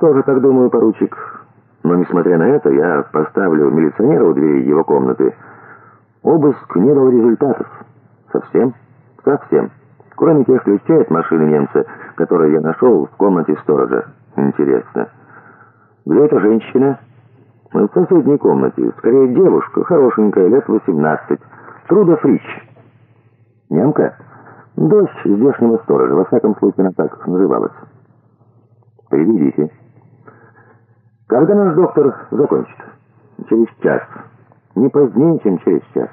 Тоже так думаю, поручик. Но, несмотря на это, я поставлю милиционера у двери его комнаты. Обыск не дал результатов. Совсем? Совсем. Кроме тех ключей от машины немца, которые я нашел в комнате сторожа. Интересно. Где эта женщина? В соседней комнате. Скорее, девушка, хорошенькая, лет 18. Труда Фрич. Немка? Дочь здешнего сторожа. Во всяком случае, она так называлась. Приведите. Когда наш доктор закончит? Через час. Не позднее, чем через час.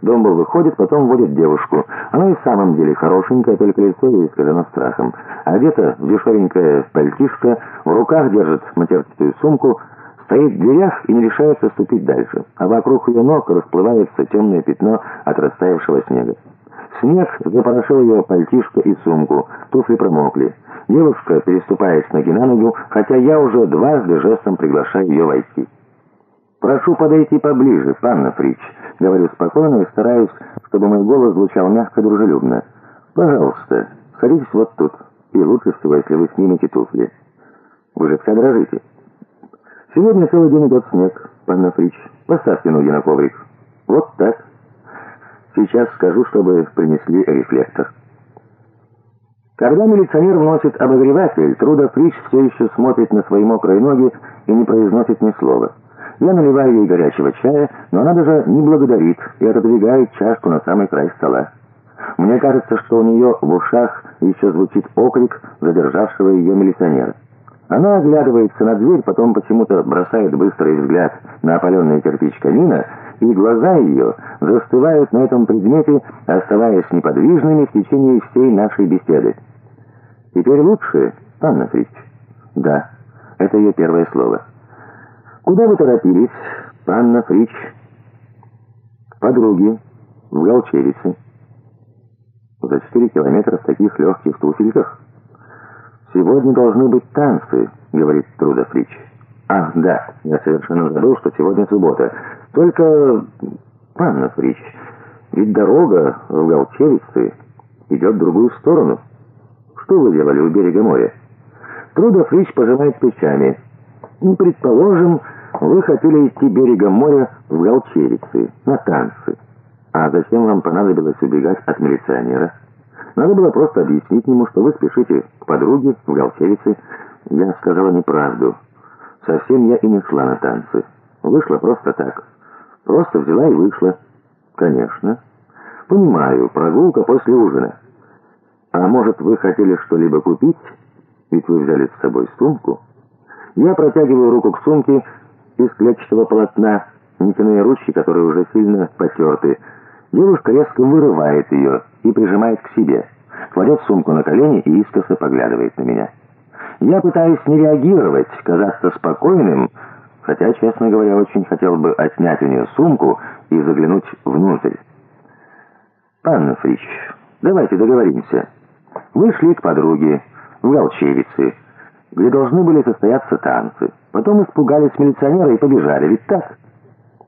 Домбл выходит, потом вводит девушку. Она и в самом деле хорошенькая, только лицо ее искажено страхом. Одета в дешевенькое пальтишко, в руках держит матерчатую сумку, стоит в дверях и не решается ступить дальше. А вокруг ее ног расплывается темное пятно от растаявшего снега. Снег запорошил ее пальтишко и сумку, туфли промокли. Девушка переступает с ноги на ногу, хотя я уже дважды жестом приглашаю ее войти. «Прошу подойти поближе, панна Фрич», — говорю спокойно и стараюсь, чтобы мой голос звучал мягко дружелюбно. «Пожалуйста, садитесь вот тут, и лучше всего, если вы снимете туфли. Вы же вся дрожите». «Сегодня целый день идет снег, панна Фрич. Поставьте ноги на коврик. Вот так. Сейчас скажу, чтобы принесли рефлектор». Когда милиционер вносит обогреватель, Труда Фрич все еще смотрит на свои мокрые ноги и не произносит ни слова. Я наливаю ей горячего чая, но она даже не благодарит и отодвигает чашку на самый край стола. Мне кажется, что у нее в ушах еще звучит окрик задержавшего ее милиционера. Она оглядывается на дверь, потом почему-то бросает быстрый взгляд на опаленный кирпич камина, и глаза ее застывают на этом предмете, оставаясь неподвижными в течение всей нашей беседы. «Теперь лучше, Анна Фрич?» «Да, это ее первое слово». «Куда вы торопились, Анна Фрич?» «Подруги, в Галчевице». «За четыре километра в таких легких туфельках?» «Сегодня должны быть танцы», — говорит Труда Фрич. «Ах, да, я совершенно забыл, что сегодня суббота. Только, Анна Фрич, ведь дорога в Галчевице идет в другую сторону. Что вы делали у берега моря?» Труда Фрич пожимает плечами. «Предположим, вы хотели идти берегом моря в Галчевице, на танцы. А зачем вам понадобилось убегать от милиционера?» Надо было просто объяснить ему, что вы спешите к подруге в Галчевице. Я сказала неправду. Совсем я и не шла на танцы. Вышла просто так. Просто взяла и вышла. Конечно. Понимаю, прогулка после ужина. А может, вы хотели что-либо купить? Ведь вы взяли с собой сумку. Я протягиваю руку к сумке из клетчатого полотна, нитяные ручки, которые уже сильно потерты. Девушка резко вырывает ее и прижимает к себе. Кладет сумку на колени и искоса поглядывает на меня. Я пытаюсь не реагировать, казаться спокойным, хотя, честно говоря, очень хотел бы отнять у нее сумку и заглянуть внутрь. «Анна Фрич, давайте договоримся. Вы шли к подруге в Галчевице, где должны были состояться танцы. Потом испугались милиционера и побежали, ведь так?»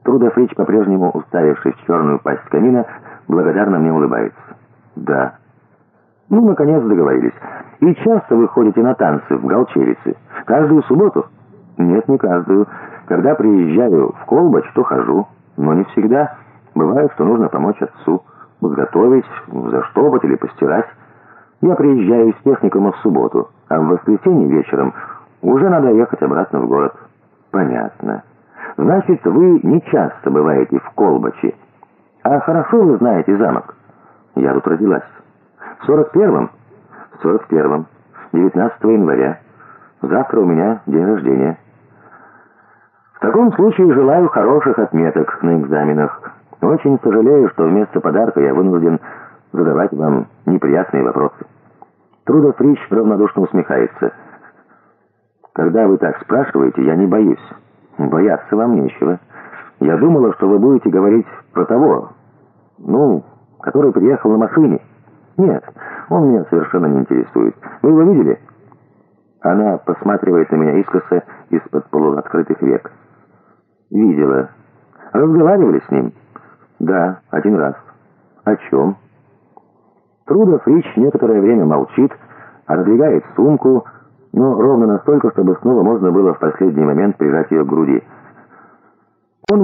Труда Фрич, по-прежнему уставившись в черную пасть камина, благодарно мне улыбается. «Да». «Ну, наконец договорились. И часто вы ходите на танцы в Галчевице? Каждую субботу?» «Нет, не каждую. Когда приезжаю в Колбач, то хожу. Но не всегда. Бывает, что нужно помочь отцу. Подготовить, заштопать или постирать. Я приезжаю из техникума в субботу, а в воскресенье вечером уже надо ехать обратно в город». «Понятно. Значит, вы не часто бываете в Колбаче. А хорошо вы знаете замок?» Я тут родилась. В сорок первом? В сорок первом. 19 января. Завтра у меня день рождения. Таком случае желаю хороших отметок на экзаменах. Очень сожалею, что вместо подарка я вынужден задавать вам неприятные вопросы. Труда Фрич равнодушно усмехается. Когда вы так спрашиваете, я не боюсь. Бояться вам нечего. Я думала, что вы будете говорить про того. Ну, который приехал на машине. Нет, он меня совершенно не интересует. Вы его видели? Она посматривает на меня искоса из-под полуоткрытых век. Видела. Разговаривали с ним? Да, один раз. О чем? Трудов Рич некоторое время молчит, отодвигает сумку, но ровно настолько, чтобы снова можно было в последний момент прижать ее к груди.